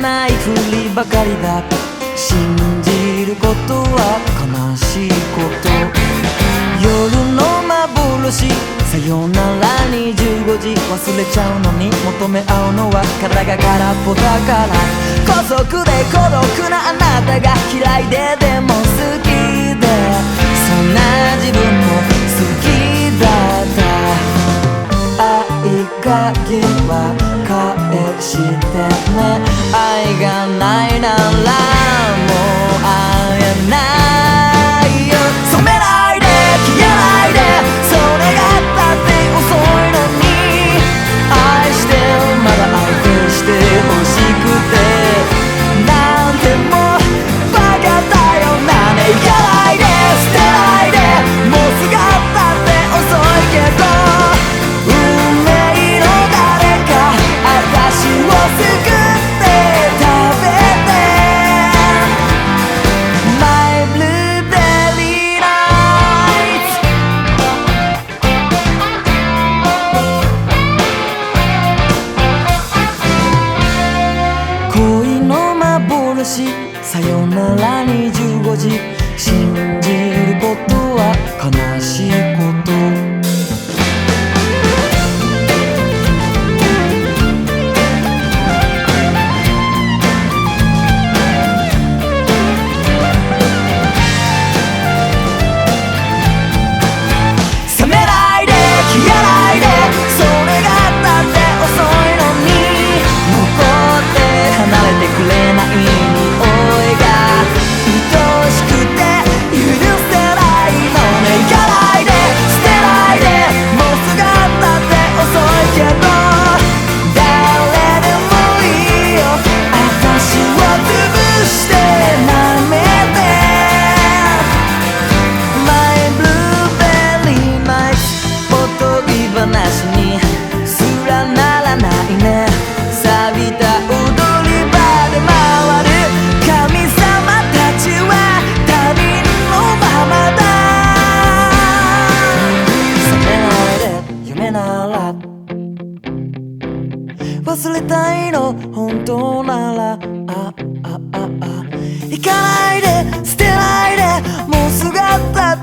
ないふりばかりだ信じることは悲しいこと。夜の幻さよなら25時忘れちゃうのに求め合うのは体が空っぽだから。孤独で孤独なあなたが嫌いでで鍵は返してね。愛がないならし。さよなら25時たいの本当なら。ああああ。行かないで。捨てないで。もう姿